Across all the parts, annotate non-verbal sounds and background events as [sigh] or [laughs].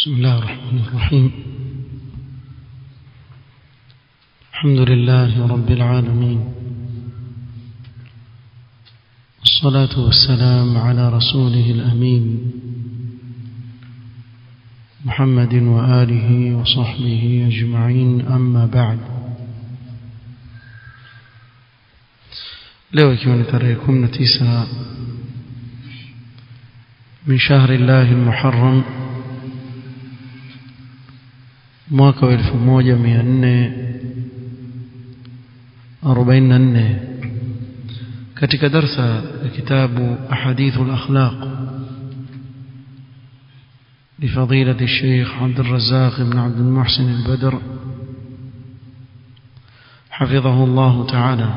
بسم الله الرحمن الرحيم. الحمد لله رب العالمين. والصلاة والسلام على رسوله الأمين. محمد وآله وصحبه أجمعين أما بعد. ikiwa ni tarehe 19 min shahri llahi almuharram mwaka wa 1444 katika darsa ya kitabu ahadithu al-akhlaq لفضيلة الشيخ عبد الرزاق بن عبد المحسن البدر حفظه الله تعالى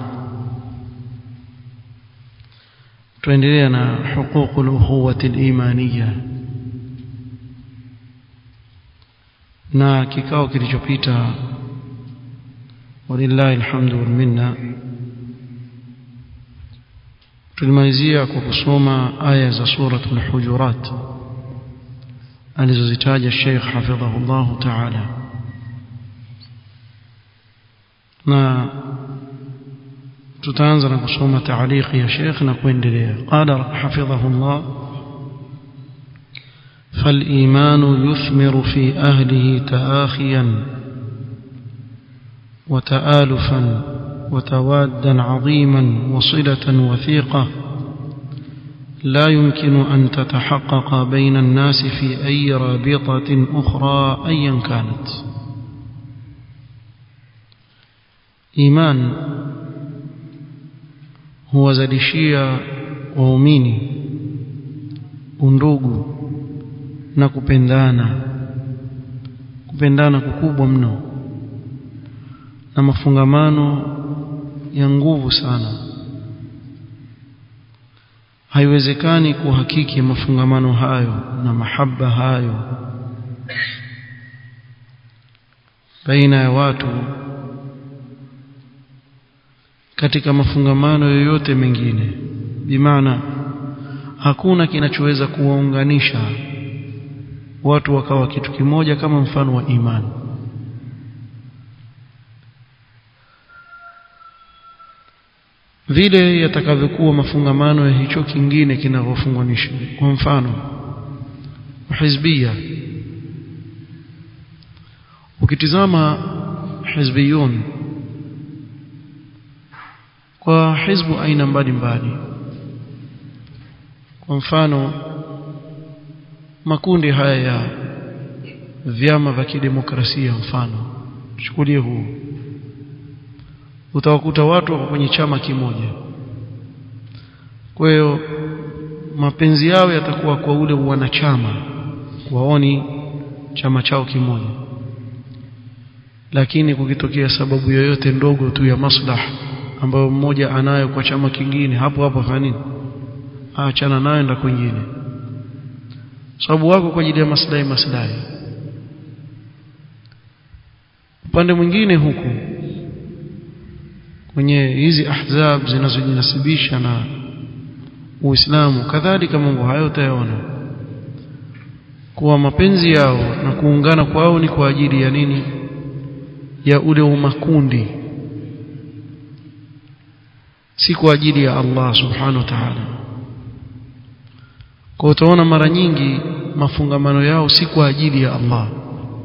tuendelea na huquq al-ukhuwati na kikao kilichopita walillahi alhamdu wal minna tulimalizia kwa kusoma aya za suratul hujurat alizozitaja Sheikh hafidhahullah ta'ala. Na tutaanza na kusoma taaliki ya Sheikh na kuendelea. Qala hafidhahu Allah فالإيمان يثمر في أهله تآخيا وتآلفا وتوادا عظيما وصلة وثيقة. لا يمكن أن تتحقق بين الناس في أي رابطة أخرى أيا كانت. إيمان هو زلشيا waumini undugu na kupendana. Kupendana kukubwa mno. Na mafungamano ya nguvu sana. Haiwezekani kuhakiki mafungamano hayo na mahaba hayo. Baina ya watu katika mafungamano yoyote mengine. Bimaana hakuna kinachoweza kuwaunganisha watu wakawa kitu kimoja kama mfano wa imani. Vile yatakavyokuwa mafungamano ya hicho kingine kinavyofunganisha kwa mfano hizbia ukitizama hizbiyun kwa hizbu aina mbalimbali. Kwa mfano makundi haya ya vyama vya kidemokrasia mfano chukulie huu. Utawakuta watu wako kwenye chama kimoja. Kwa hiyo mapenzi yao yatakuwa kwa ule wanachama waoni chama chao kimoja. Lakini kukitokea sababu yoyote ndogo tu ya maslaha ambayo mmoja anayo kwa chama kingine hapo hapo fanya nini aachana nayo na kwingine sababu wako kwa ajili ya maslahi maslahi. Upande mwingine huku kwenye hizi ahzab zinazojinasibisha na Uislamu kadhalika mambo hayo utayaona. Kuwa mapenzi yao na kuungana kwao ni kwa ajili ya nini? Ya ule umakundi. Si kwa ajili ya Allah subhanahu wa ta'ala kwa utaona mara nyingi mafungamano yao si kwa ajili ya Allah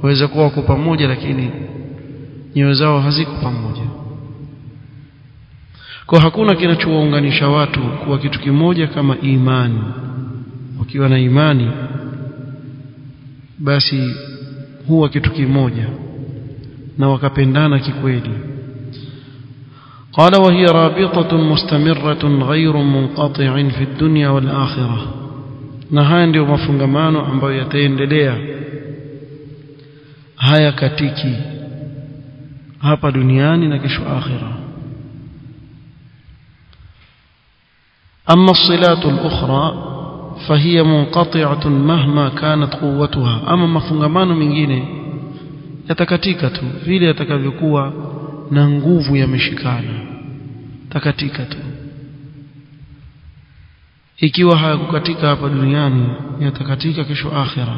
waweza kuwa wako pamoja lakini nyoyo zao haziko pamoja kwa hakuna kinachowaunganisha watu kuwa kitu kimoja kama imani wakiwa na imani basi huwa kitu kimoja na wakapendana kikweli قال وهي رابطة مستمرة غير منقطع في الدنيا والآخرة na haya ndio mafungamano ambayo yataendelea haya katiki hapa duniani na kesho akhira أما الصلات الأخرى فهي منقطعة مهما كانت قوتها أما mafungamano mengine yatakatika tu vile yatakavyokuwa na nguvu yameshikana takatika tu ikiwa hayakukatika hapa duniani yatakatika kesho akhira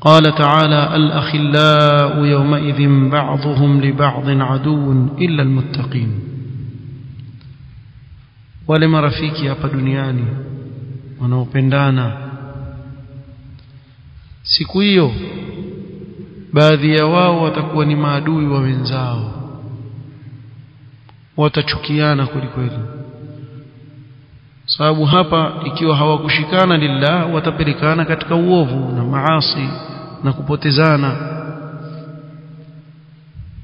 قال تعالى الأخلاء يومئذ بعضهم لبعض عدو إلا المتقين wale marafiki hapa duniani wanaopendana siku hiyo baadhi ya wao watakuwa ni maadui wa wenzao watachukiana kwelikweli sababu hapa ikiwa hawakushikana lillah watapelekana katika uovu na maasi na kupotezana.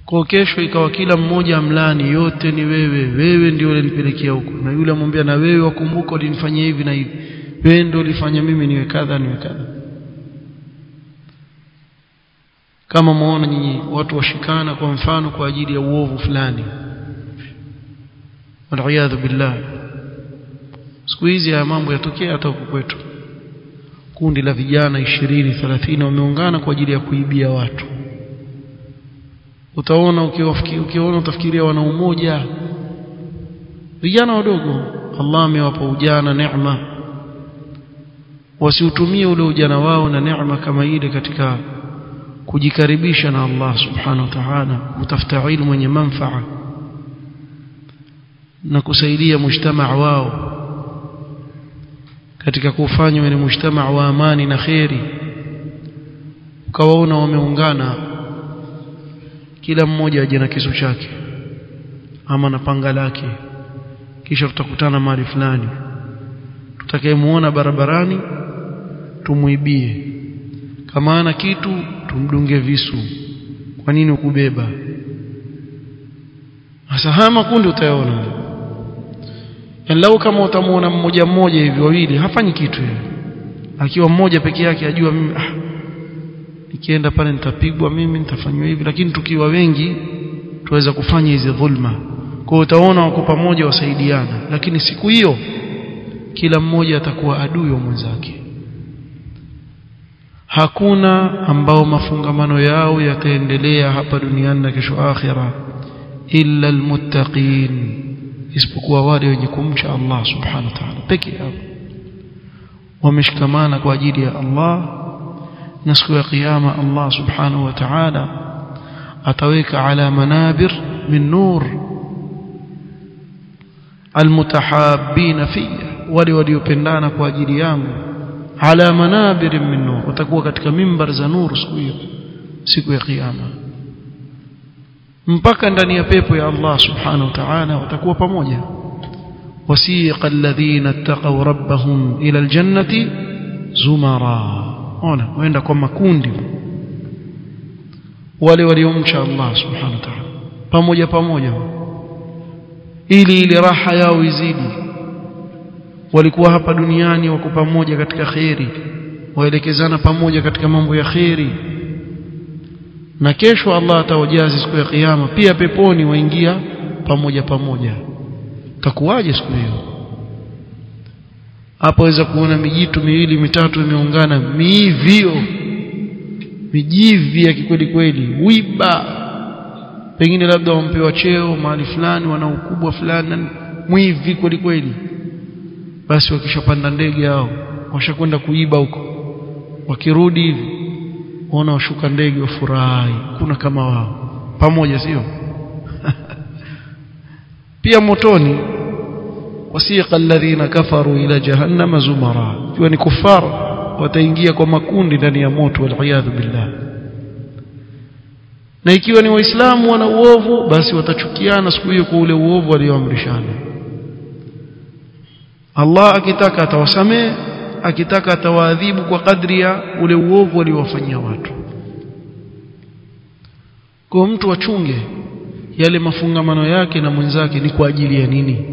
Kwa kesho ikawa kila mmoja amlani yote ni wewe wewe ndio ulinipelekea huko. Na yule amwambia na wewe wakumbuka ulinifanyia hivi na hivi. Wewe ndio ulifanya mimi niwe kadha niwe kadha. Kama muona nyinyi watu washikana kwa mfano kwa ajili ya uovu fulani. Wal billah siku hizi haya mambo yatokea hata huko kwetu. Kundi la vijana 20 30 wameungana kwa ajili ya kuibia watu. Utaona ukiona utafikiria wana umoja. Vijana wadogo Allah amewapa ujana neema. Wasiutumie ule ujana wao na neema kama ile katika kujikaribisha na Allah subhanahu wa ta'ala kutafuta ilmu yenye manfaa na kusaidia mujtamaa wao katika kufanywa ni mshtama wa amani na kheri. Ukawaona wameungana kila mmoja aje na kisu chake ama na panga lake kisha tutakutana mahali fulani. Tutakayemuona barabarani tumuibie kama ana kitu tumdunge visu. Kwa nini ukubeba hasa haya makundi utayaona lau kama utamuona mmoja mmoja hivi wawili hafanyi kitu yeye. Akiwa mmoja peke yake ajua mimi ah, nikienda pale nitapigwa mimi nitafanywa hivi. Lakini tukiwa wengi tuweza kufanya hizi dhulma. Kwa utaona wako pamoja wasaidiana. Lakini siku hiyo kila mmoja atakuwa adui wa mwenzake. Hakuna ambao mafungamano yao yataendelea hapa duniani na kesho akhira illa almuttaqin isipokuwa wale wenye kumcha Allah subhanahu wa ta'ala peke yao wameshikamana kwa ajili ya Allah na siku ya kiyama Allah subhanahu wa ta'ala ataweka ala manabir min nur almutahabbin fiyya wale waliopendana kwa ajili yangu ala manabir min nur watakuwa katika mimbar za nuru siku hiyo siku ya kiyama mpaka ndani ya pepo ya Allah subhanahu wa ta'ala watakuwa pamoja. Wasiqa alladhina ittaqaw rabbahum ila aljannati zumara. Ona waenda kwa makundi. Wale waliomcha Allah subhanahu wa ta'ala. Pamoja pamoja. Ili ile raha yao izidi. Walikuwa hapa duniani wako pamoja katika khairi waelekezana pamoja katika mambo ya khairi na kesho Allah atawajazi siku ya kiyama pia peponi waingia pamoja pamoja. Takuwaje siku hiyo? Hapo waweza kuona mijitu miwili mitatu imeungana mivio mijivi ya kikweli kweli wiba. Pengine labda wampewa cheo mahali fulani wana ukubwa fulani mwivi kweli kweli. Basi wakishapanda ndege hao washakwenda kuiba huko. Wakirudi hivi waona washuka ndege wafurahi. Kuna kama wao. Pamoja sio? [laughs] Pia motoni wasiqa alladhina kafaru ila jahannama zumara. Ikiwa ni kufar wataingia kwa makundi ndani ya moto waliyadhu billah. Na ikiwa ni waislamu wana uovu basi watachukiana siku hiyo kwa ule uovu walioamrishana. Allah akitaka atawasamehe akitaka atawaadhibu kwa kadri ya ule uovu waliowafanyia watu kwa mtu achunge yale mafungamano yake na mwenzake ni kwa ajili ya nini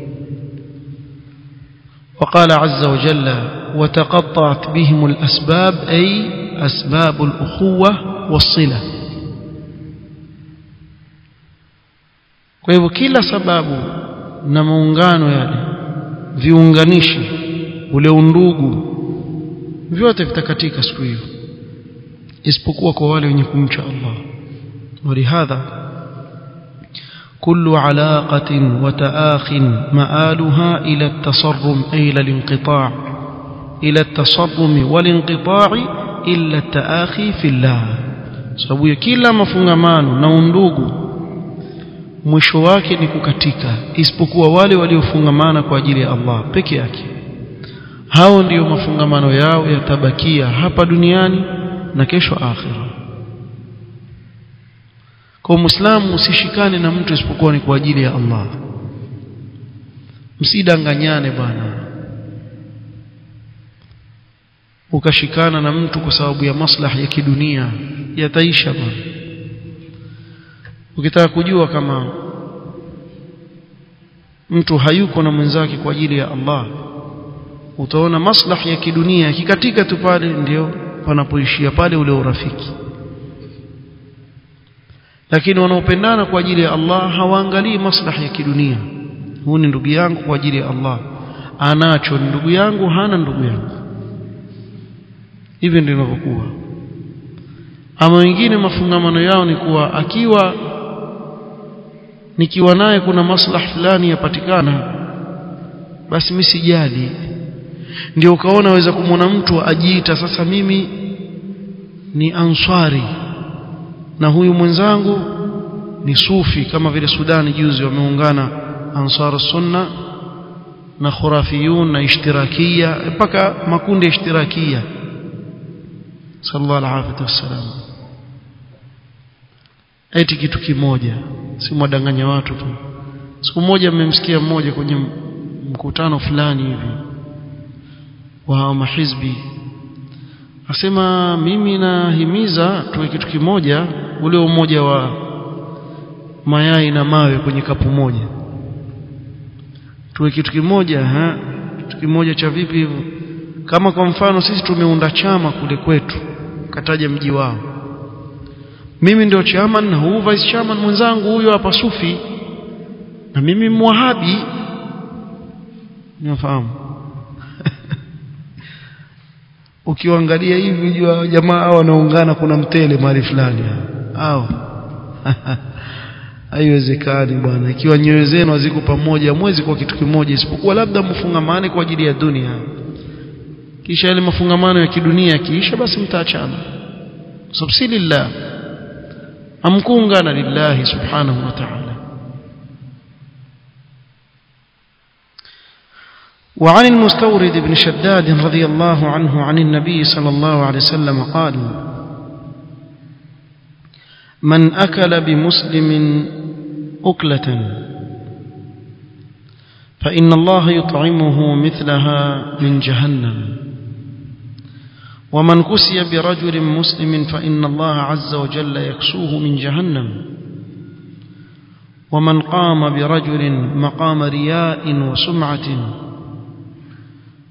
وقال عز وجل وتقطعت بهم الأسباب أي أسباب الأخوة والصلة kwa hivyo kila sababu na maungano yale viunganishi ule undugu vyote vitakatika siku hiyo isipokuwa kwa wale wenye kumcha Allah ولهذا كل علاقة وتآخ مآلها إلى التصرم أي إلى الانقطاع إلى التصرم والانقطاع illa taakhi fillah sababu ya kila mafungamano na undugu mwisho wake ni kukatika isipokuwa wale waliofungamana kwa ajili ya Allah peke yake hao ndiyo mafungamano yao yatabakia hapa duniani na kesho akhira kwa muislamu usishikane na mtu isipokuwa ni kwa ajili ya Allah. Msidanganyane bwana. Ukashikana na mtu kwa sababu ya maslahi ya kidunia yataisha bwana. Ukitaka kujua kama mtu hayuko na mwenzake kwa ajili ya Allah utaona maslahi ya kidunia yakikatika tu pale ndio panapoishia pale ule urafiki. Lakini wanaopendana kwa ajili ya Allah hawaangalii maslahi ya kidunia. Huu ni ndugu yangu kwa ajili ya Allah. Anacho ndugu yangu hana ndugu yangu. Hivi ndivyo inavyokuwa. Ama wengine mafungamano yao ni kuwa akiwa nikiwa naye kuna maslahi fulani yapatikana basi mimi sijali ndio ukaona waweza kumwona mtu ajiita sasa mimi ni answari na huyu mwenzangu ni sufi. Kama vile Sudani juzi wameungana ansar sunna na khurafiyun na ishtirakia mpaka makundi ya ishtirakia sallallahu alaihi wasallam. Eti kitu kimoja si mwadanganya watu tu. Siku moja mmemsikia mmoja kwenye mkutano fulani hivi wa mahizbi asema mimi nahimiza tuwe kitu kimoja ule umoja wa mayai na mawe kwenye kapu moja. Tuwe kitu kimoja ha? Kitu kimoja cha vipi hivyo? Kama kwa mfano sisi tumeunda chama kule kwetu kataja mji wao. Mimi ndio chairman na huyu vice chairman mwenzangu huyo hapa sufi. Na mimi mwahabi. Nafahamu ukiangalia hivi jua jamaa hao wanaungana kuna mtele mahali fulani. Hao [laughs] haiwezekani bwana. Ikiwa nyoyo zenu haziko pamoja mwezi kwa kitu kimoja isipokuwa labda mfungamane kwa ajili ya dunia. Kisha yale mafungamano ya kidunia yakiisha basi mtaachana. Subsilillah si lillah. Amkuungana lillahi subhanahu wa ta'ala وعن المستورد بن شداد رضي الله عنه عن النبي صلى الله عليه وسلم قال من أكل بمسلم أكلة فإن الله يطعمه مثلها من جهنم. ومن كسي برجل مسلم فإن الله عز وجل يكسوه من جهنم. ومن قام برجل مقام رياء وسمعة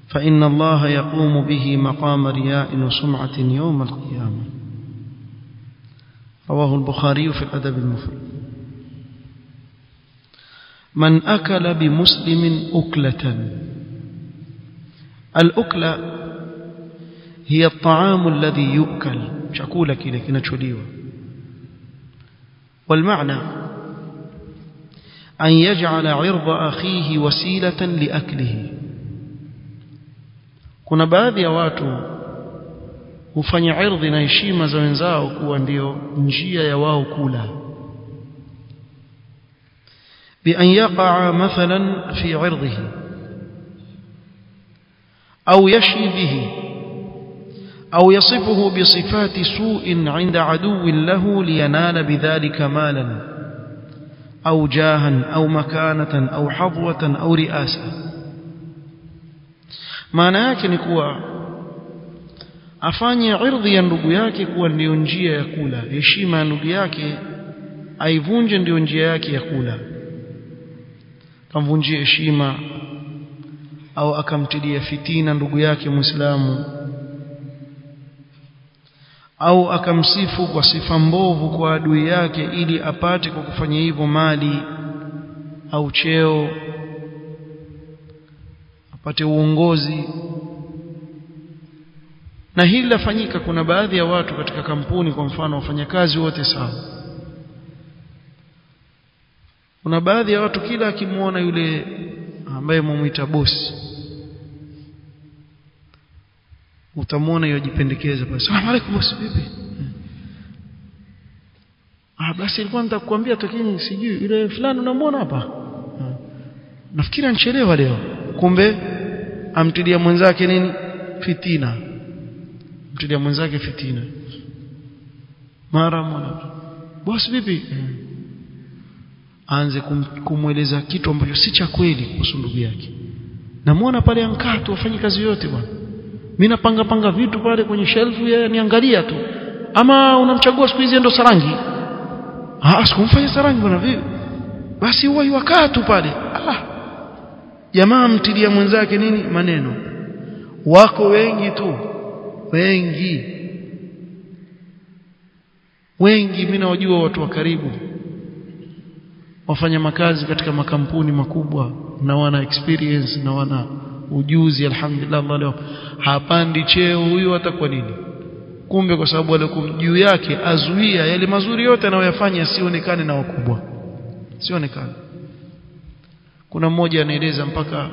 فإن الله يقوم به مقام رياء وسمعة يوم القيامة. رواه البخاري في الأدب المفرد. من أكل بمسلم أكلة. الأكلة هي الطعام الذي يؤكل. شكولة كده كنشوليوه والمعنى أن يجعل عرض أخيه وسيلة لأكله. Kuna baadhi ya watu hufanya ardhi na heshima za wenzao kuwa ndio njia ya wao kula. بأن يقع مثلا في عرضه أو يشي به أو يصفه بصفات سوء عند عدو له لينال بذلك مالا أو جاها أو مكانة أو حظوة أو رئاسة maana yake ni kuwa afanye ardhi ya ndugu yake kuwa ndiyo njia ya kula. Heshima ya ndugu yake aivunje ndiyo njia yake ya kula. Kamvunjie heshima au akamtilia fitina ndugu yake Muislamu. Au akamsifu kwa sifa mbovu kwa adui yake ili apate kwa kufanya hivyo mali au cheo apate uongozi. Na hili lafanyika kuna baadhi ya watu katika kampuni kwa mfano wafanyakazi wote sawa. Kuna baadhi ya watu kila akimwona yule ambaye mumuita bosi utamwona yajipendekeza basi salamu alaykum bosi vipi? Ah basi nilikuwa nitakwambia tokini sijui yule fulani unamwona hapa? Nafikiri anchelewa leo kumbe amtilia mwenzake nini? Fitina. Mtilia mwenzake fitina. Mara mwana bosi vipi? Aanze kum, kumweleza kitu ambacho si cha kweli kuhusu ndugu yake. Namuona pale ankaa tu afanye kazi yote bwana. Mimi napanga panga vitu pale kwenye shelfu yeye niangalia tu. Ama unamchagua siku hizi ndo sarangi? Ah sikumfanya sarangi bwana vipi basi huwa yuakaa tu pale. Ah jamaa mtilia mwenzake nini? Maneno. Wako wengi tu. Wengi. Wengi mimi nawajua watu wa karibu. Wafanya makazi katika makampuni makubwa na wana experience na wana ujuzi alhamdulillah leo. Hapandi cheo huyu kwa nini? Kumbe kwa sababu alikuwa juu yake azuia yale mazuri yote anayoyafanya sionekane na wakubwa. Sionekane kuna mmoja anaeleza mpaka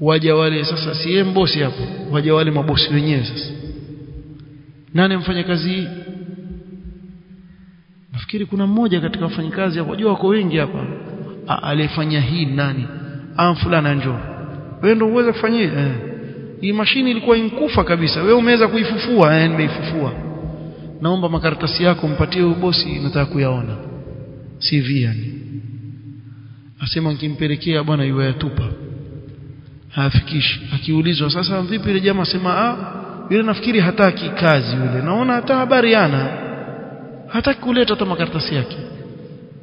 waja wale sasa si mbosi hapo waja wale mabosi wenyewe sasa. Nani mfanya kazi hii? Nafikiri kuna mmoja katika wafanyikazi hapo. Wajua wako wengi hapa. Aliyefanya hii nani? Ah fulana njoo. Wewe ndio uweze kufanyia eh. Hii mashini ilikuwa inkufa kabisa. Wewe umeweza kuifufua. Eh nimeifufua. Naomba makaratasi yako mpatie huyo bosi nataka kuyaona. CV yani asema nikimpelekea bwana yeye yatupa hafikishi. Akiulizwa sasa vipi ile jamaa? Asema ah yule nafikiri hataki kazi yule. Naona hata habari yana hataki kuleta hata makaratasi yake.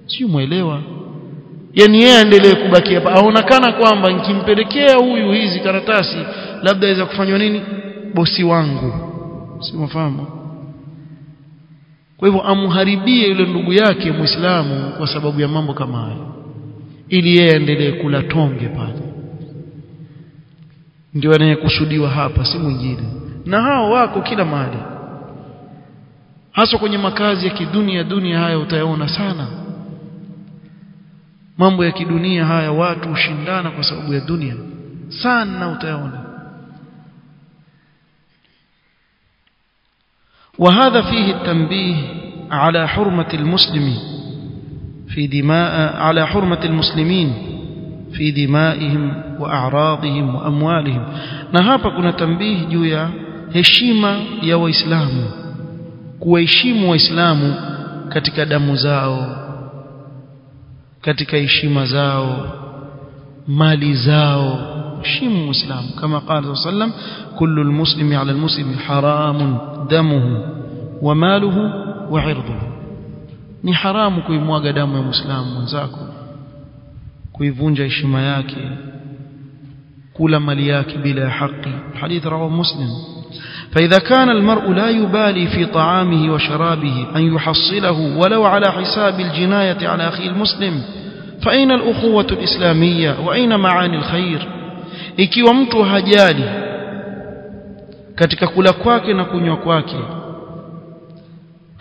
Sio muelewa yani yeye aendelee kubaki hapa. Aonekana kwamba nikimpelekea huyu hizi karatasi labda aweza kufanywa nini? Bosi wangu. Si mfahamu kwa hivyo amharibie yule ndugu yake muislamu kwa sababu ya mambo kama hayo ili yeye aendelee kula tonge pale ndio anayekusudiwa hapa si mwingine na hao wako kila mahali hasa kwenye makazi ya kidunia dunia haya utayaona sana mambo ya kidunia haya watu hushindana kwa sababu ya dunia sana utayaona وهذا فيه التنبيه على حرمة المسلم في دماء على حرمة المسلمين في دمائهم وأعراضهم وأموالهم. نهابا كنا تنبيه جويا هشيمة يا وإسلام كويشيم وإسلام كتك دم زاو كتك إشيم زاو مال زاو شيم مسلم كما قال صلى الله عليه وسلم كل المسلم على المسلم حرام دمه وماله وعرضه ni haramu kuimwaga damu ya muislamu mwenzako kuivunja heshima yake kula mali yake bila haki hadith rawahu muslim فإذا كان المرء لا يبالي في طعامه وشرابه أن يحصله ولو على حساب الجناية على أخيه المسلم فأين الأخوة الإسلامية وأين معاني الخير ikiwa mtu hajali katika kula kwake na kunywa kwake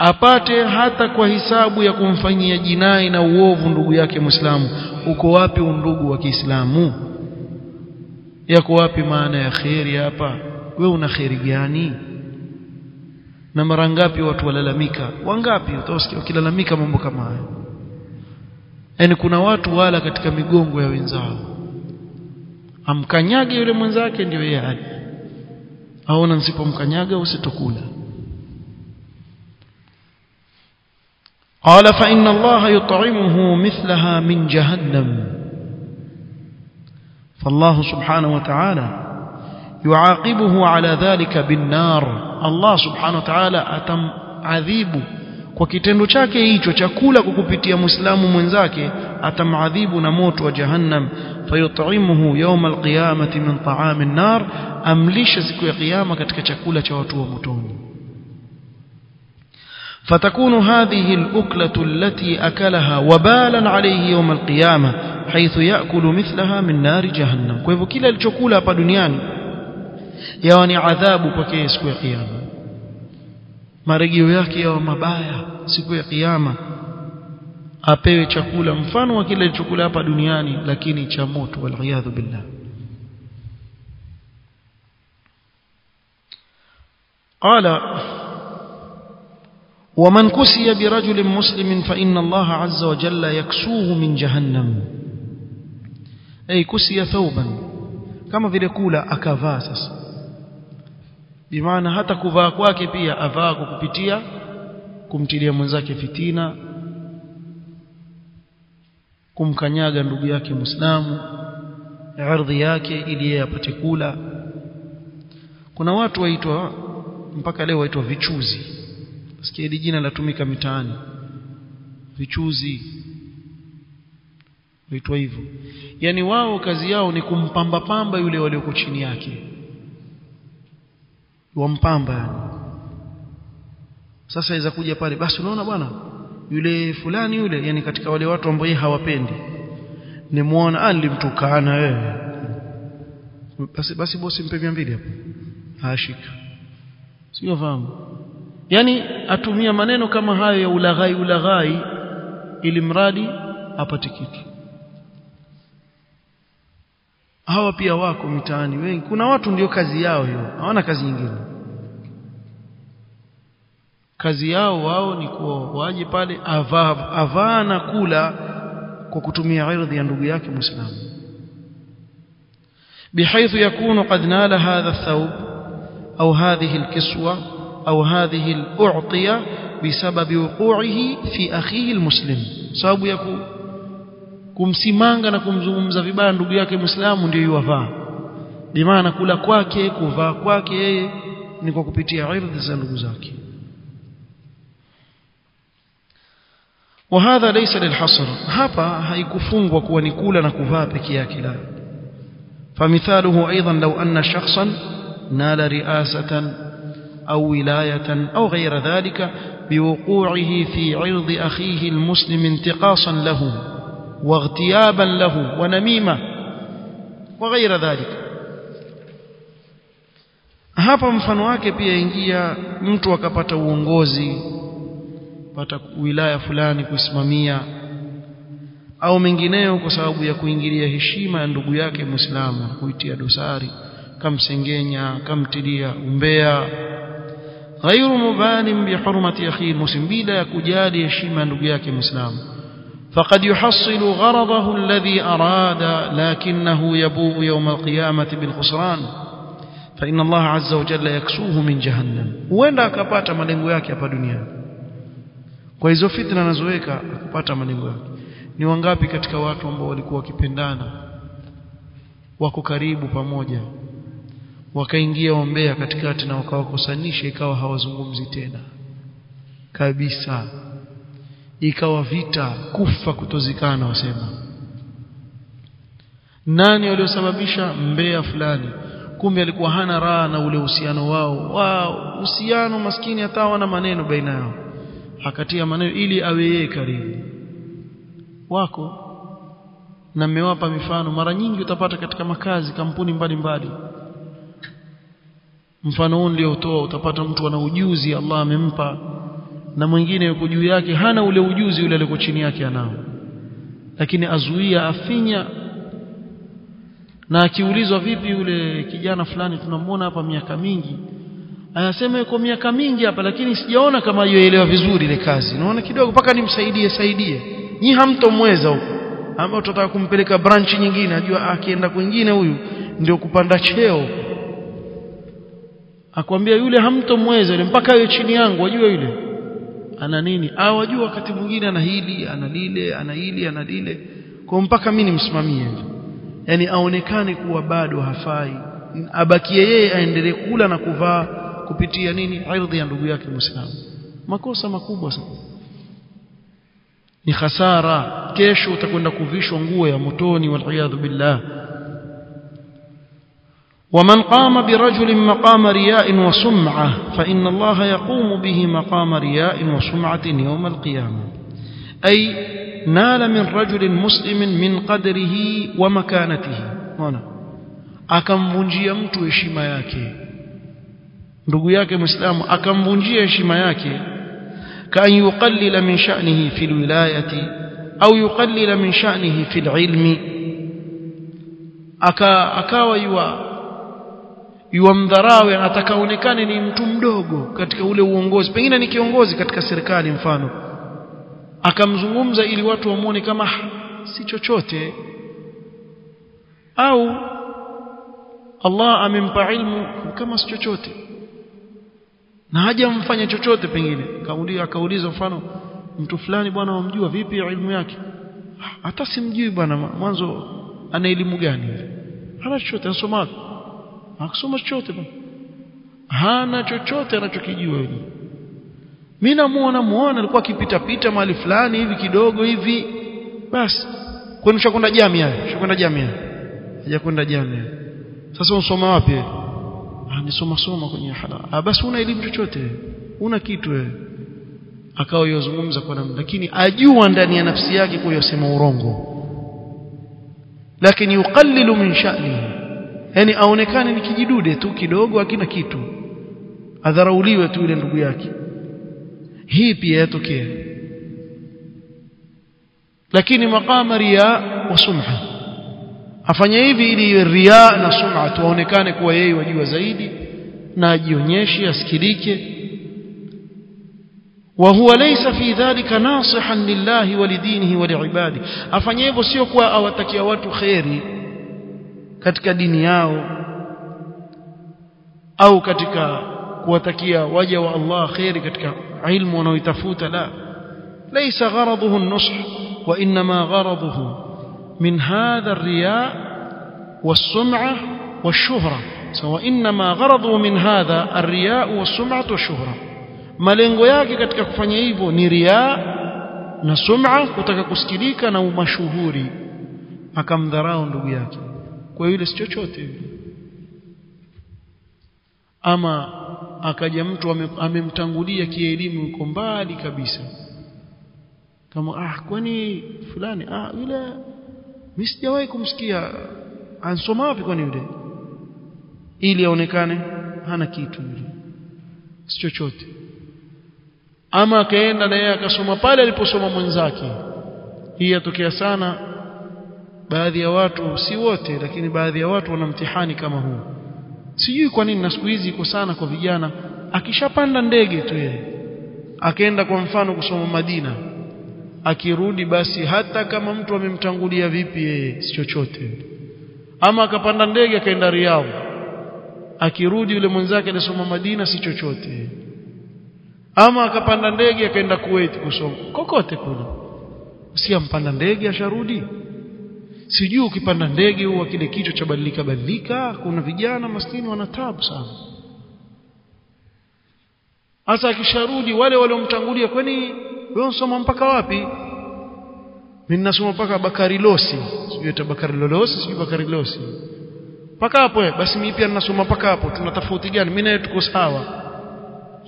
apate hata kwa hisabu ya kumfanyia jinai na uovu ndugu yake Muislamu. Uko wapi undugu wa Kiislamu? Yako wapi maana ya khairi hapa? We una khairi gani? Na mara ngapi watu walalamika? Wangapi? Utawasikia wakilalamika mambo kama haya yani kuna watu wala katika migongo ya wenzao. Amkanyage yule mwenzake ndio yeye ali. Aona nsipomkanyaga usitokula قال فإن الله يطعمه مثلها من جهنم. فالله سبحانه وتعالى يعاقبه على ذلك بالنار. الله سبحانه وتعالى أتم عذيب وكتنو شاكي إيش وشاكولا كوكوبيتيا مسلام من ذاكي أتم عذيب نموت وجهنم فيطعمه يوم القيامة من طعام النار أم ليش قيامة قيامك شاكولا شواتو ومتوني فتكون هذه الأكلة التي أكلها وبالا عليه يوم القيامة حيث يأكل مثلها من نار جهنم. كيف كلا الشوكولا بدنيان يعني عذاب وكيس كوي قيامة ما رجيو ياكي يوم بايا سكوي قيامة apewe chakula mfano wa kile chakula hapa duniani lakini cha moto ومن كسي برجل مسلم فإن الله عز وجل يكسوه من جهنم أي كسي ثوبا كما vile kula akavaa sasa bimaana hata kuvaa kwake pia avaa kwa kupitia kumtilia mwenzake fitina kumkanyaga ndugu yake muislamu ardhi yake ili yeye apate kula kuna watu waitwa mpaka leo waitwa vichuzi sikia hili jina latumika mitaani. Vichuzi. Huitwa hivyo. Yani wao kazi yao ni kumpamba pamba yule walioko chini yake. Wampamba yani. Sasa iza kuja pale basi unaona bwana yule fulani yule yani katika wale watu ambao yeye hawapendi. Nimuona ah nilimtukana wewe. Basi basi bosi mpe 200 hapo. Haashika. sio fahamu yani atumia maneno kama hayo ya ulaghai ulaghai ili mradi apate kitu. Hawa pia wako mitaani wengi. Kuna watu ndio kazi yao hiyo. Hawana kazi nyingine. Kazi yao wao ni kuwa waje pale avaa na kula kwa kutumia ardhi ya ndugu yake muislamu. Bihaythu yakunu qad nala hadha thawb au hadhihi alkiswa أو هذه الأعطية بسبب وقوعه في أخيه المسلم. سبب يكو كم سيمان سيمانغا نكم زوم زفبان رقياك مسلم ودي يوفا بمعنى كل كواكي كوفا كواكي نكو كبتي عرض زلوزاكي وهذا ليس للحصر هابا هاي كفون وكو نكولا نكوفا بكي أكلا فمثاله أيضا لو أن شخصا نال رئاسة أو ولاية أو غير ذلك بوقوعه في عرض أخيه المسلم انتقاصا له واغتيابا له ونميمة وغير ذلك hapa mfano wake pia ingia mtu akapata uongozi pata wilaya fulani kuisimamia au mengineyo kwa sababu ya kuingilia heshima ya ndugu yake Muislamu kuitia dosari kamsengenya kamtilia umbea ghairu mubalim bihurmati akhi almuslim bila ya kujali heshima ndugu yake muislamu. Faqad yuhassilu gharadahu alladhi arada lakinahu yabumu yawm alqiyamati bilkhusran. Fa inna Allah azza wa jalla yaksuhu min jahannam. Huenda akapata malengo yake hapa duniani. Kwa hizo fitna anazoweka akapata malengo yake. Ni wangapi katika watu ambao walikuwa wakipendana wako karibu pamoja? Wakaingia ombea katikati na wakawakusanisha ikawa hawazungumzi tena. Kabisa. Ikawa vita kufa kutozikana wasema. Nani waliosababisha mbea fulani? Kumbe alikuwa hana raha na ule uhusiano wao. Wao uhusiano maskini hata wana maneno baina yao. Akatia maneno ili awe yeye karibu. Wako. Na mmewapa mifano. Mara nyingi utapata katika makazi kampuni mbalimbali. mbali. Mfano huu ndio utoa utapata mtu ana ujuzi Allah amempa na mwingine yuko juu yake hana ule ujuzi ule aliko chini yake anao. Lakini azuia afinya. Na akiulizwa vipi yule kijana fulani tunamwona hapa miaka mingi. Anasema yuko miaka mingi hapa lakini sijaona kama yoelewa vizuri ile kazi. Naona kidogo paka nimsaidie saidie. Nyi hamtomweza huko. Ama tutataka kumpeleka branch nyingine ajua akienda kwingine huyu ndio kupanda cheo akwambia yule hamtomweza yule mpaka yeye chini yangu wajua yule. Ana nini? Au wajua wakati mwingine ana hili ana lile ana hili ana lile. Kwa mpaka mimi nimsimamie yani aonekane kuwa bado hafai. Abakie yeye aendelee kula na kuvaa kupitia nini? Ardhi ya ndugu yake Muislamu. Makosa makubwa sana. Ni hasara kesho utakwenda kuvishwa nguo ya motoni wal billah ومن قام برجل مقام رياء وسمعة فإن الله يقوم به مقام رياء وسمعة يوم القيامة. أي نال من رجل مسلم من قدره ومكانته. هنا. أكم بنجي يمت وشماياك رقياك مسلم أكم بنجي وشماياك كأن يقلل من شأنه في الولاية أو يقلل من شأنه في العلم. أكا أكاوي وشماياك yuamdharawe anataka aonekane ni mtu mdogo katika ule uongozi pengine ni kiongozi katika serikali mfano. Akamzungumza ili watu wamuone kama si chochote. Au Allah amempa ilmu kama si chochote. Na hajamfanya chochote pengine. Kauliza akauliza mfano mtu fulani bwana wamjua vipi ilmu yake? Hata simjui bwana mwanzo ana elimu gani? Hana chochote anasoma hakusoma chochote hana chochote anachokijua yule. Mimi namuona muona alikuwa akipita pita mahali fulani hivi kidogo hivi. Basi kwani ushakwenda jamia ushakwenda jamia hajakwenda jamia sasa unasoma wapi ah nisoma soma kwenye hala. Ah basi una elimu chochote? Una kitu wewe. Akawa yozungumza kwa namna lakini ajua ndani ya nafsi yake kwa yosema urongo. Lakini yuqallilu min sha'ni yani aonekane ni kijidude tu kidogo hakina kitu adharauliwe tu ile ndugu yake hii pia yatokea lakini maqama riya wa sumha afanye hivi ili iwe riya na sum'a tuonekane kuwa yeye wajua zaidi na ajionyeshe asikilike وهو ليس في ذلك ناصحا لله ولدينه ولعباده afanye hivyo sio kuwa awatakia watu khairi katika dini yao au katika kuwatakia waja wa Allah khairi katika ilmu wanaoitafuta la ليس غرضه النصح وانما غرضه من هذا الرياء والسمعه والشهره سواء انما غرضه من هذا الرياء والسمعه والشهره malengo yake katika kufanya hivyo ni riaa na sum'a kutaka kusikilika na umashuhuri akamdharau ndugu yake kwa yule si chochote ama akaja mtu amemtangulia kielimu yuko mbali kabisa. Kama ah kwani fulani ah yule mimi sijawahi kumsikia. Ansoma wapi kwani yule? Ili aonekane hana kitu yule. Si chochote. Ama akaenda na yeye akasoma pale aliposoma mwenzake. Hii yatokea sana baadhi ya watu si wote lakini baadhi ya watu wana mtihani kama huu. Sijui kwa nini na siku hizi iko sana kwa vijana. Akishapanda ndege tu yeye. Akaenda kwa mfano kusoma Madina. Akirudi basi hata kama mtu amemtangulia vipi yeye si chochote. Ama akapanda ndege akaenda Riyadh. Akirudi yule mwenzake anasoma Madina si chochote. Ama akapanda ndege akaenda Kuwait kusoma. Kokote kule. Si ampanda ndege asharudi sijui ukipanda ndege huwa kile kichwa cha badilika badilika kuna vijana maskini wanatabu sana. Hasa akisharudi wale waliomtangulia kwani wewe unasoma mpaka wapi? Mimi nasoma mpaka Bakarilosi sijui hata Bakarilosi sijui Bakarilosi mpaka hapo basi mimi pia ninasoma mpaka hapo. Tuna tofauti gani? Mimi naye tuko sawa.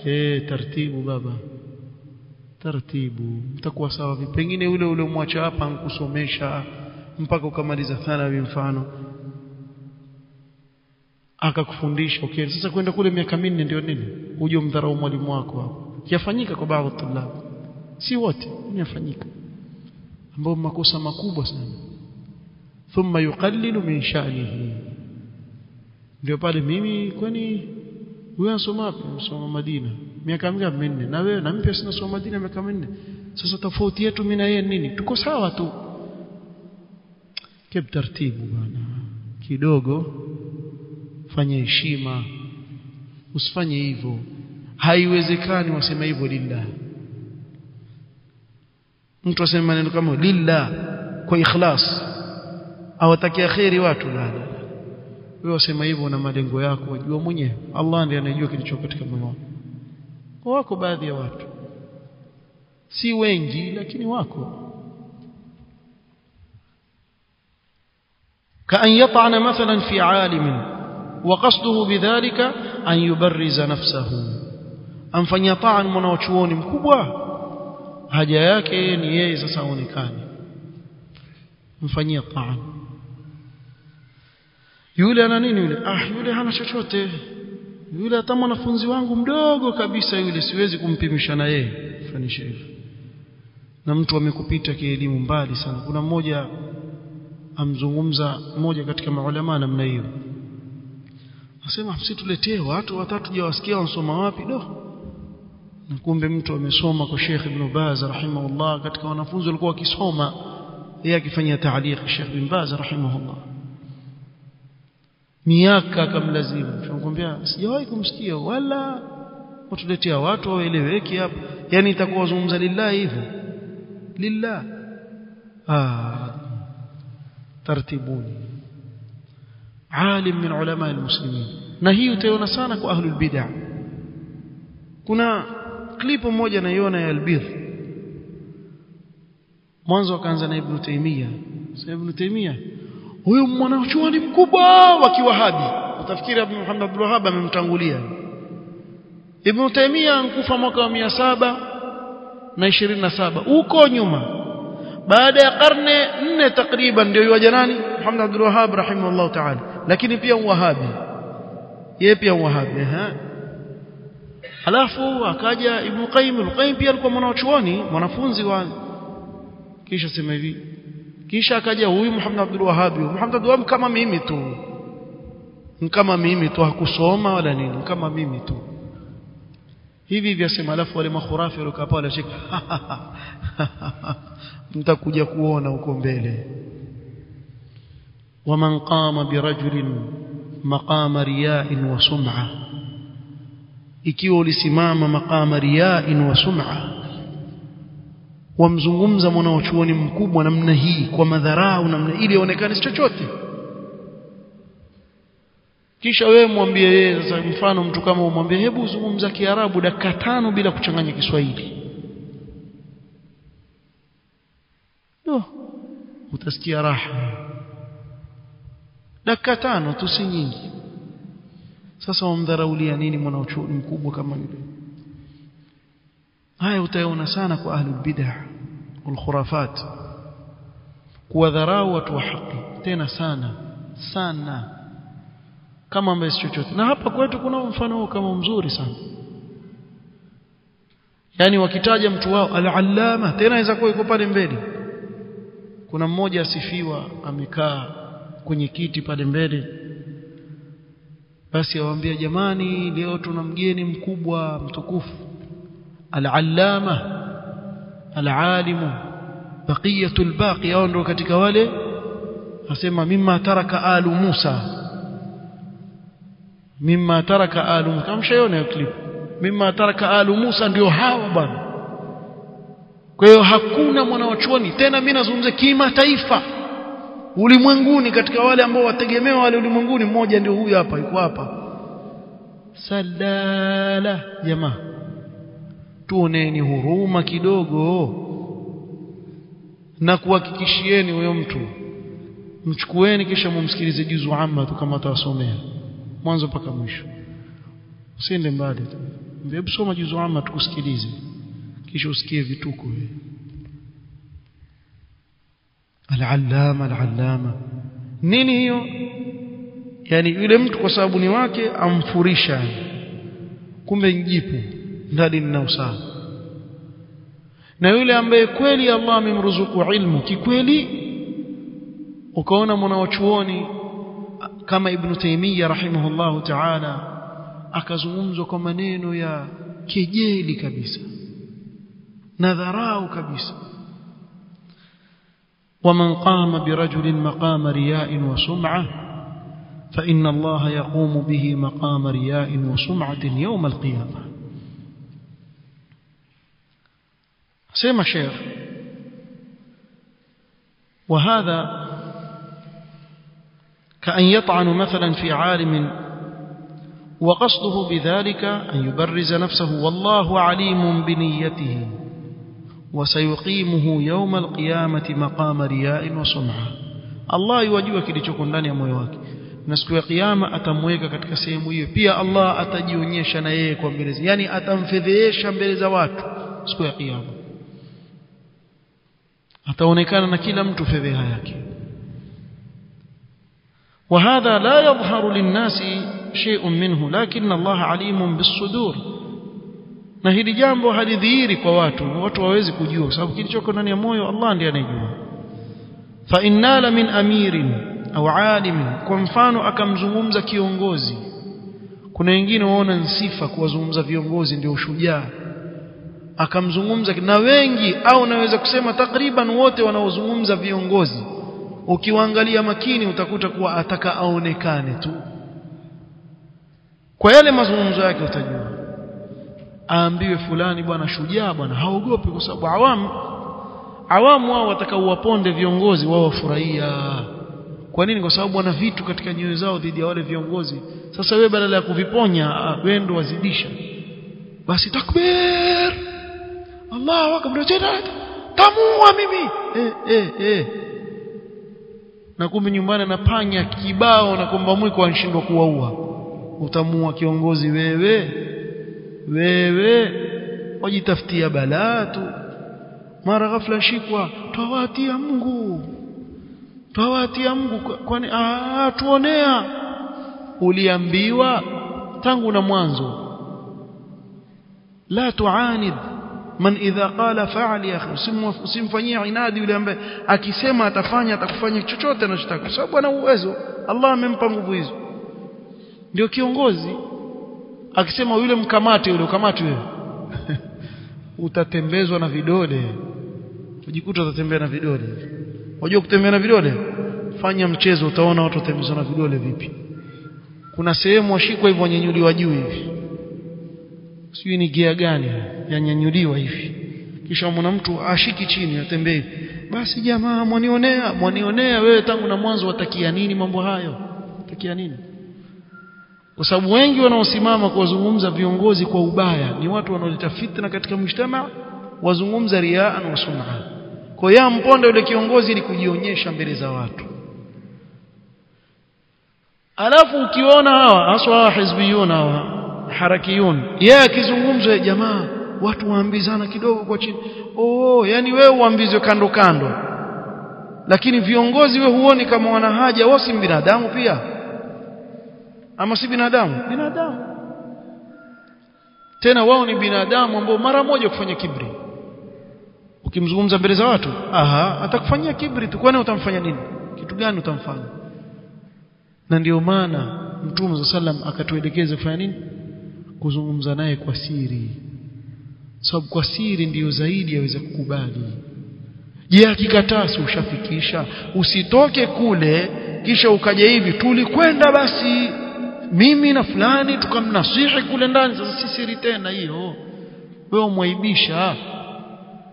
Eh taratibu baba. Taratibu. Mtakuwa sawa pengine ule umwacha hapa nkusomesha mpaka ukamaliza thanawi mfano. Akakufundisha. Okay sasa kwenda kule miaka minne ndio nini? Uje umdharau mwalimu wako hapo. Yafanyika kwa baadhi tulab si wote inafanyika ambao makosa makubwa sana. Thumma yuqallilu min sha'nihi. Ndio pale mimi kwani wewe unasoma wapi? Unasoma Madina. Miaka mingapi? Minne. Na wewe na mimi pia sinasoma Madina miaka minne. Sasa tofauti yetu mimi na yeye nini? Tuko sawa tu kep taratibu bana kidogo fanya heshima. Usifanye hivyo. Haiwezekani wasema hivyo lillah. Mtu asema maneno kama lillah kwa ikhlas. Awatakia khairi watu la wewe wasema hivyo na malengo yako wajua mwenyewe. Allah ndiye anajua kilicho katika moyo wako baadhi ya watu. Si wengi lakini wako كأن يطعن مثلا في عالم وقصده بذلك أن يبرز نفسه amfanyia taan mwanachuoni mkubwa haja yake ni yeye sasa aonekane mfanyia taan yule ana nini yule ah yule hana chochote yule hata mwanafunzi wangu mdogo kabisa yule siwezi kumpimisha na yeye fanisha hivyo na mtu amekupita kielimu mbali sana kuna mmoja amzungumza mmoja katika maulama namna hiyo. Asema msituletee watu watatu jawasikia wasoma wapi? Do. Na kumbe mtu amesoma kwa Sheikh Ibn Baz rahimahullah katika wanafunzi walikuwa wakisoma. Yeye akifanyia taaliq Sheikh Ibn Baz rahimahullah. Miaka kamlazimu tunakwambia sijawahi kumsikia wala watuletea watu waeleweke hapa. Yani itakuwa wazungumza lillahi hivyo. Lillah. Ah tartibuni. Alim min ulama almuslimin. Na hii utaiona sana kwa ahlul bid'ah kuna klipo moja naiona ya albir. Mwanzo akaanza na ibn taymiyah sasa ibn taymiyah huyu mwanachuoni mkubwa wa kiwahabi. Utafikiri Abu Muhammad Abdul Wahhab amemtangulia. Ibn Taymiyyah ankufa mwaka wa 700 na 27 huko nyuma baada ya karne nne takriban ndio yuaja nani Muhammad Abdul Wahhab rahimahullah ta'ala lakini pia wahabi yeye pia wahabi eh Halafu akaja Ibn Qayyim, Ibn Qayyim pia alikuwa mwanachuoni, mwanafunzi wa kisha sema hivi. Kisha akaja huyu Muhammad Abdul Wahhab. Muhammad Abdul Wahhab kama mimi tu. Kama mimi tu hakusoma wala nini, kama mimi tu. Hivi vyasema alafu wale makhurafi waliokaa pale cheka. [laughs] mtakuja kuona huko mbele. Waman qama birajulin maqama riya'in wa sum'a. Ikiwa ulisimama maqama riya'in wa sum'a wamzungumza mwanaochuoni mkubwa namna hii kwa madharau namna ili aonekane si chochote. Kisha wewe mwambie yeye sasa mfano mtu kama umwambie hebu zungumza kiarabu dakika tano bila kuchanganya kiswahili. No utasikia raha. Dakika tano tu si nyingi. Sasa wamdharaulia nini mwanachuoni mkubwa kama yule? Haya utaona sana kwa ahlul bid'ah wal khurafat. Kuwadharau watu wa haki tena sana sana. Kama ambaye si chochote. Na hapa kwetu kuna mfano kama mzuri sana. Yani wakitaja mtu wao al-allama tena inaweza kuwa yuko pale mbele kuna mmoja asifiwa amekaa kwenye kiti pale mbele. Basi awaambia jamani leo tuna mgeni mkubwa mtukufu al-allama al-alimu baqiyatul baqi. Hao katika wale asema mimma taraka alu Musa. Mimma taraka alu Musa. Clip. Mimma taraka alu Musa. Ndio hawa bwana kwa hiyo hakuna mwanawachuoni tena mimi nazungumza kimataifa ulimwenguni katika wale ambao wategemewa wale ulimwenguni mmoja ndio huyu hapa yuko hapa. Sadala jamaa tuoneni huruma kidogo na kuhakikishieni huyo mtu mchukueni kisha mumsikilize juzu amma tu kama atawasomea mwanzo mpaka mwisho. Usiende mbali tu. Hebu soma juzu amma tukusikilize kisha usikie vituko. Wewe al-allama al-allama. Nini hiyo? Yani yule mtu kwa sababu ni wake amfurisha. Kumbe njipu ndani nina usawa. Na yule ambaye kweli Allah amemruzuku ilmu kikweli ukaona mwanawachuoni kama ibn Taymiyyah rahimahullahu ta'ala akazungumzwa kwa maneno ya kejeli kabisa dharau kabisa ومن قام برجل مقام رياء وسمعة فإن الله يقوم به مقام رياء وسمعة يوم القيامة. سيما شيخ وهذا كأن يطعن مثلا في عالم وقصده بذلك أن يبرز نفسه والله عليم بنيته. وسيقيمه يوم القيامة مقام رياء وصنعة الله يوجيه كده يكون لن يمويه نسكو القيامة أتمويك كتك سيمويه بيا الله أتجيوني شنايك ومبرز يعني أتنفذيه شنبير زواك نسكو القيامة أتونيكان أنك لم تفذيها يك وهذا لا يظهر للناس شيء منه لكن الله عليم بالصدور. Na hili jambo halidhihiri kwa watu watu hawezi kujua kwa sababu kilichoko ndani ya moyo Allah ndiye anejua fa innala min amirin au alim kwa mfano akamzungumza kiongozi. Kuna wengine waona sifa kuwazungumza viongozi ndio ushujaa. Akamzungumza na wengi au naweza kusema takriban wote wanaozungumza viongozi ukiwaangalia makini utakuta kuwa ataka aonekane tu. Kwa yale mazungumzo yake utajua aambiwe fulani bwana shujaa bwana haogopi kwa sababu awamu awamu wao watakaowaponde viongozi wao wafurahia. Kwa nini? Kwa sababu wana vitu katika nyoyo zao dhidi ya wale viongozi. Sasa wewe badala ya kuviponya wewe ndo wazidisha. Basi takbir. Allahu akbar. Tamua mimi. Eh eh eh. Na kumbe nyumbani na panya kibao na kwamba mwiko anashindwa kuwaua. Utamua kiongozi wewe wewe wajitafutia balaa tu. Mara ghafla shikwa twawatia Mungu. Twawatia Mungu kwani tuonea. Uliambiwa tangu na mwanzo la tuanid man idha qala fa'al ya akhi. Usimfanyie inadi yule ambaye akisema atafanya atakufanya chochote anachotaka. Sababu ana uwezo. Allah amempa nguvu hizo. Ndio kiongozi akisema yule mkamate yule ukamate wewe. [laughs] Utatembezwa na vidole. Ujikuta utatembea na vidole. Unajua kutembea na vidole? Fanya mchezo utaona watu watembezwa na vidole vipi. Kuna sehemu washikwa hivyo wanyanyuliwa juu hivi. Sijui ni gia gani yanyanyuliwa hivi. Kisha mwana mtu ashiki chini atembee basi jamaa mwanionea mwanionea wewe tangu na mwanzo watakia nini mambo hayo? Watakia nini kwa sababu wengi wanaosimama kuwazungumza viongozi kwa ubaya ni watu wanaoleta fitna katika mshtama wazungumza riaan wa sun'a kwa ya mponda yule kiongozi ili kujionyesha mbele za watu. Alafu ukiona hawa haswa hizbiyun hawa harakiyun yeye akizungumza jamaa watu waambizana kidogo kwa chini. Oh yani wewe uambizwe kando kando. Lakini viongozi we huoni kama wana haja wao si binadamu pia ama si binadamu? Binadamu. Tena wao ni binadamu ambao mara moja kufanya kibri. Ukimzungumza mbele za watu aha atakufanyia kibri tu. Kwani utamfanya nini? Kitu gani utamfanya? Na ndio maana mtume sallam akatuelekeza kufanya nini? Kuzungumza naye kwa siri. Sababu kwa siri ndiyo zaidi yaweza kukubali. Je akikataa si ushafikisha? Usitoke kule kisha ukaja hivi tulikwenda basi mimi na fulani tukamnasihi kule ndani sasa si siri tena hiyo wewe umwaibisha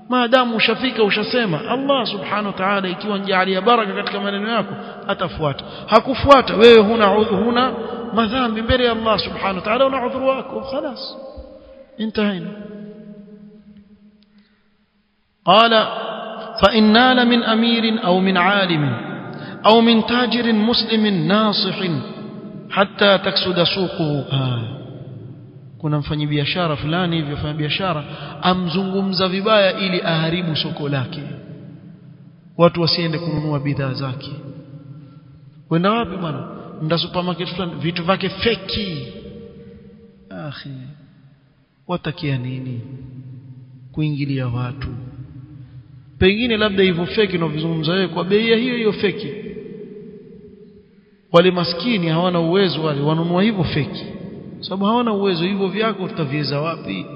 maadamu ushafika ushasema Allah subhanahu wa ta'ala ikiwa njalia baraka katika maneno yako atafuata hakufuata wewe huna huna madhambi mbele ya Allah subhanahu wa ta'ala una udhuru wako خلاص انتهينا قال فإن نال من أمير أو من عالم أو من تاجر مسلم ناصح hatta taksuda suku ah. kuna mfanyibiashara fulani hivyo fanya biashara amzungumza vibaya ili aharibu soko lake. Watu wasiende kununua bidhaa zake. Wenda wapi bwana? Nda supermarket fulani vitu vake feki. Akhi watakia nini? Kuingilia watu. Pengine labda hivyo feki na vizungumza wewe kwa bei hiyo hiyo feki wale maskini hawana uwezo wale wanunua hivyo feki sababu hawana uwezo hivyo vyako tutaviweza wapi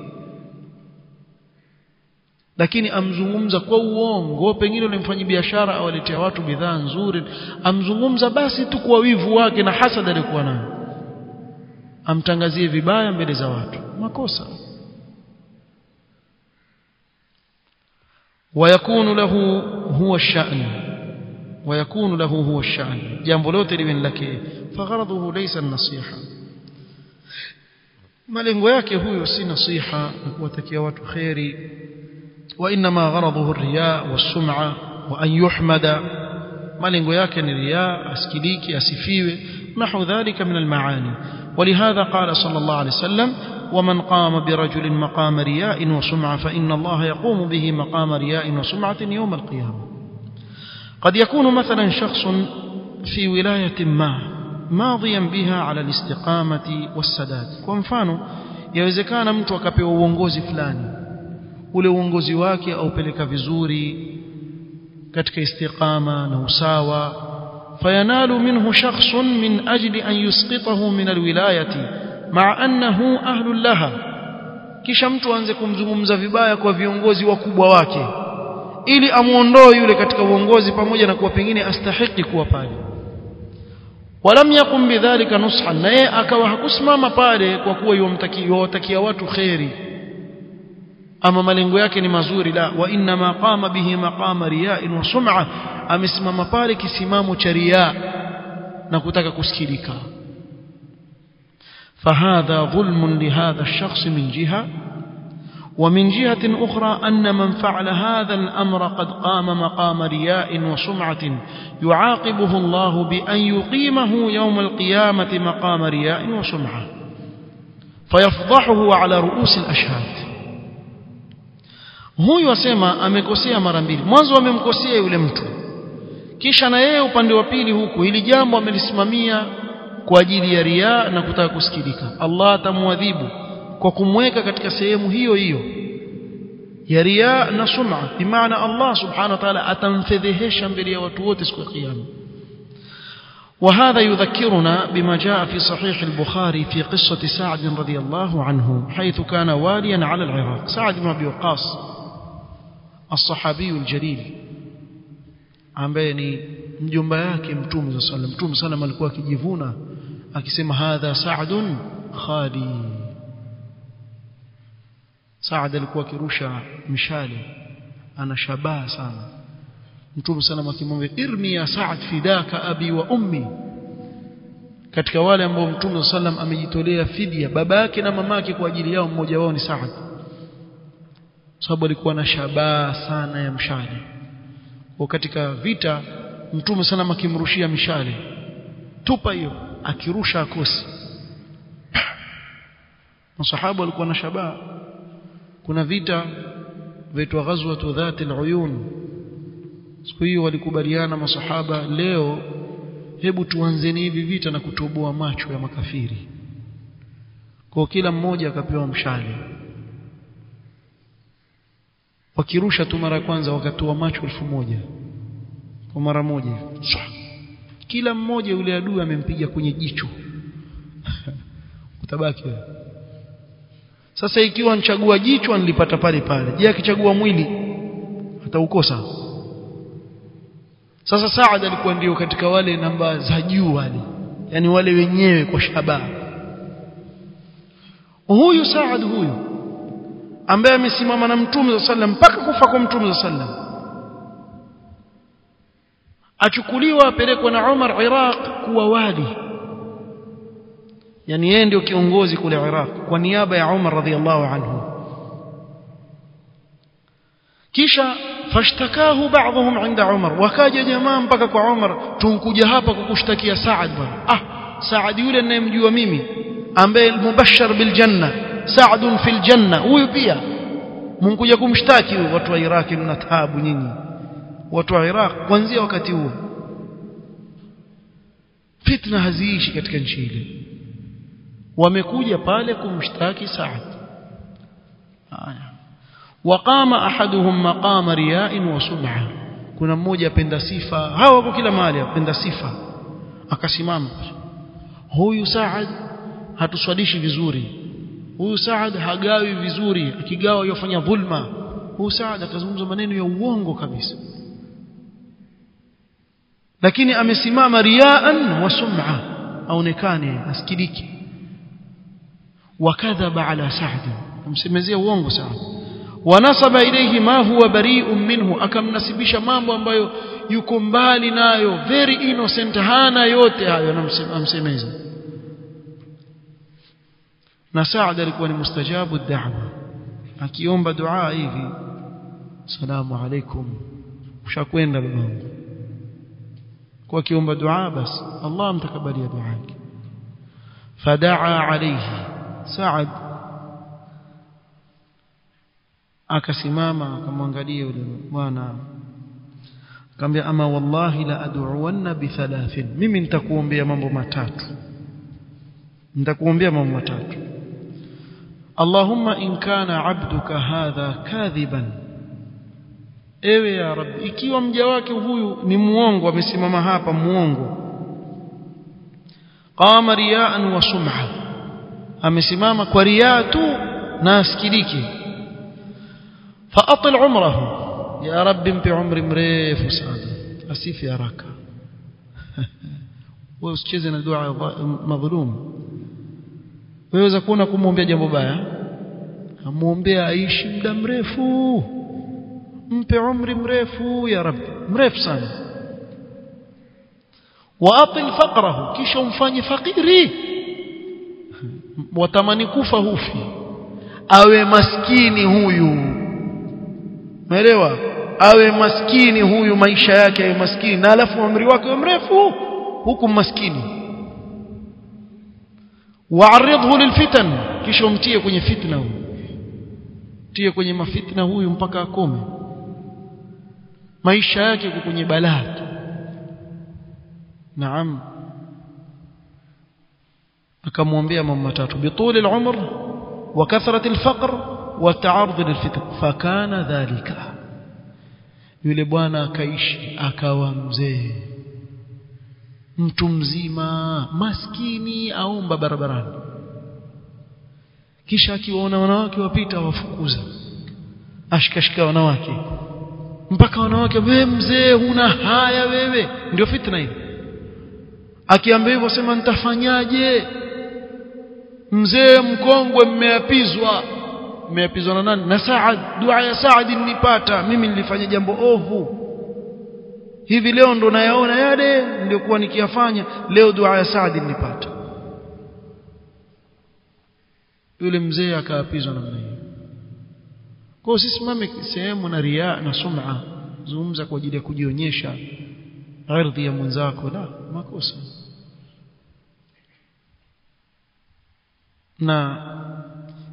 lakini amzungumza kwa uongo pengine ulimfanyia biashara awaletea watu bidhaa nzuri amzungumza basi tu kwa wivu wake na hasada alikuwa nayo amtangazie vibaya mbele za watu makosa ويكون له هو الشأن ويكون له هو الشأن. jambo lote liwe lake فغرضه ليس النصيحة. malengo yake huyo si nasiha na kuwatakia وإنما غرضه الرياء والسمعة وأن يحمد. malengo yake ni riya asikiliki نحو ذلك من المعاني. ولهذا قال صلى الله عليه وسلم ومن قام برجل مقام رياء وسمعة فإن الله يقوم به مقام رياء وسمعة يوم القيامة. قد يكون مثلا شخص في ولاية ما ماضيا بها على الاستقامة والسداد. كونفانو يوزي كان متوى كبير وونغوزي فلان ولي وونغوزي واكي أو بلك فيزوري كتك استقامة نوساوة فينال منه شخص من أجل أن يسقطه من الولاية مع أنه أهل لها كيش متوى أنزكم زمم زفبايك وفيونغوزي وكوبواكي وكوبواكي ili amuondoe yule katika uongozi pamoja na kuwa pengine astahiki kuwa pale. Walam yakum bidhalika nushan na akawa hakusimama pale kwa kuwa yuwatakia watu kheri. Ama malengo yake ni mazuri la wa inna qama bihi maqama riya'in wa sum'a amesimama pale kisimamo cha riya na kutaka kusikilika. Fahadha dhulmun lihadha ash-shakhs min jiha ومن جهة أخرى أن من فعل هذا الأمر قد قام مقام رياء وسمعة يعاقبه الله بأن يقيمه يوم القيامة مقام رياء وسمعة. فيفضحه على رؤوس الأشهاد. هو يسمى أمكسي مرمبيل. منزو ممكسي يلمت كيش أنا يهي وبند وبيله كويل جام ومن اسمامية كواجيل نكتاكس كيلك الله تموذيبه kwa kumweka katika sehemu hiyo hiyo ya riaa na sum'a bimaana Allah subhanahu wa ta'ala atamfedhehesha mbele ya watu wote siku ya kiyama وهذا يذكرنا بما جاء في صحيح البخاري في قصة سعد رضي الله عنه حيث كان واليا على العراق سعد بن أبي وقاص الصحابي الجليل ambaye ni mjomba yake mtume صلى الله عليه وسلم mtume sana alikuwa akijivuna akisema hadha sa'dun khali Saad alikuwa akirusha mishale ana shabaha sana. Mtume sana akimwambia irmi ya Saad fidaka abi wa ummi. Katika wale ambao Mtume sallam amejitolea fidia baba yake na mama yake kwa ajili yao mmoja wao ni Saad. Sababu alikuwa na shabaha sana ya mshale. Kwa katika vita Mtume sana akimrushia mishale tupa hiyo akirusha akosi [coughs] masahaba walikuwa na shabaha kuna vita vaitwa ghazwatu dhati al-uyun siku hiyo walikubaliana masahaba leo hebu tuanzeni hivi vita na kutoboa macho ya makafiri. Kwa kila mmoja akapewa mshale. Wakirusha tu mara kwanza wakatoa macho elfu moja. Kwa mara moja. Kila mmoja yule adui amempiga kwenye jicho. [laughs] Utabaki sasa ikiwa nchagua jichwa nilipata pale pale. Je akichagua mwili ataukosa? Sasa Saad alikuwa ndio katika wale namba za juu wale yani wale wenyewe kwa shabaha huyu Saad huyu ambaye amesimama na Mtume sallam mpaka kufa kwa Mtume sallam achukuliwa apelekwa na Umar Iraq kuwa wali yani yeye ndio kiongozi kule Iraq kwa niaba ya Umar radhiallahu anhu. Kisha fashtakahu baadhum inda Umar. Wakaja jamaa mpaka kwa Umar tunkuja hapa kukushtakia Saad bwana. Ah Saad yule ninayemjua mimi ambaye mubashshar bil janna Saad fil janna huyu pia. Munkuja kumshtaki watu wa Iraq na taabu nyinyi. Watu wa Iraq kuanzia wakati huo. Fitna haziishi katika nchi ile wamekuja pale kumshtaki Saad. Haya. Waqama ahaduhum maqama riya'in wa sum'a kuna mmoja apenda sifa hawa wako kila mahali apenda sifa. Akasimama. Huyu Saad hatuswadishi vizuri. Huyu Saad hagawi vizuri akigawa yofanya dhulma. Huyu Saad akazungumza maneno ya uongo kabisa. Lakini amesimama riaan wa sum'a aonekane asikiliki wakadhaba ala Saad amsemezea uongo Saad wanasaba ilayhi ma huwa bari'un minhu akamnasibisha mambo ambayo yuko mbali nayo very innocent hana yote hayo anamsemeza na Saad alikuwa ni mustajabu da'wa akiomba dua hivi salamu alaikum ushakwenda babangu kwa kiomba dua basi Allah amtakabalia dua yake fadaa alayhi Saad akasimama akamwangalia yule bwana. Akamwambia ama wallahi la ad'uwanna bi thalathin. Mimi nitakuombea mambo matatu. Nitakuombea mambo matatu. Allahumma in kana abduka hadha kadhiban. Ewe ya rabbi ikiwa mja wake huyu ni muongo amesimama hapa muongo. Qama ria'an wa sum'a amesimama kwa riaa tu na asikiliki. Faatil umrahu. Ya rabbi mpe umri mrefu sana. Asifi haraka. [laughs] Wewe usicheze na dua madhulum waweza kuona kumwombea jambo baya? Amuombea aishi muda mrefu. Mpe umri mrefu ya rabbi. Mrefu sana. Waatil faqrahu. Kisha umfanye fakiri watamani kufa hufi. Awe maskini huyu. Umeelewa? Awe maskini huyu maisha yake awe maskini. Na alafu umri wake mrefu huku maskini. Waaridhu lilfitan. Kisha umtie kwenye fitna huyu. Tie kwenye mafitna huyu mpaka akome. Maisha yake kwenye balaa naam akamwambia mambo matatu bituli al-umr wa kathrati al-faqr wa ta'arud lil-fitan fakana dhalika. Yule bwana akaishi akawa mzee. Mtu mzima maskini aomba barabarani. Kisha akiwaona wanawake wapita wafukuza. Ashikashika wanawake. Mpaka wanawake wewe mzee huna haya wewe. Ndio fitna hii. Akiambia hivyo sema nitafanyaje mzee mkongwe mmeapizwa. Mmeapizwa na nani? Na Saad dua ya Saad nilipata. Mimi nilifanya jambo ovu. Hivi leo ndo nayaona yale nilikuwa nikiyafanya. Leo dua ya Saad nilipata. Yule mzee akaapizwa namna hiyo. Kwa usisimame sehemu na ria na sum'a. Zungumza kwa ajili ya kujionyesha. Ardhi ya mwenzako la makosa na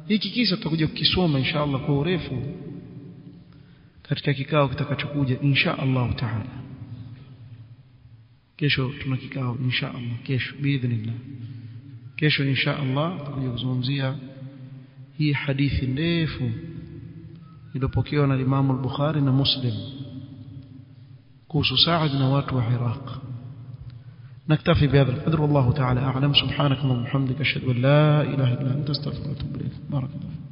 hiki kisa tutakuja kukisoma insha Allah kwa urefu katika kikao kitakachokuja insha Allah taala. Kesho tuna kikao insha Allah kesho biidhnillah. Kesho insha Allah tutakuja kuzungumzia hii hadithi ndefu iliyopokewa na Imam al-Bukhari na Muslim kuhusu Saad na watu wa Iraq نكتفي بهذا القدر والله تعالى أعلم. سبحانك اللهم وبحمدك أشهد أن لا إله إلا أنت أستغفرك وأتوب إليك. بارك الله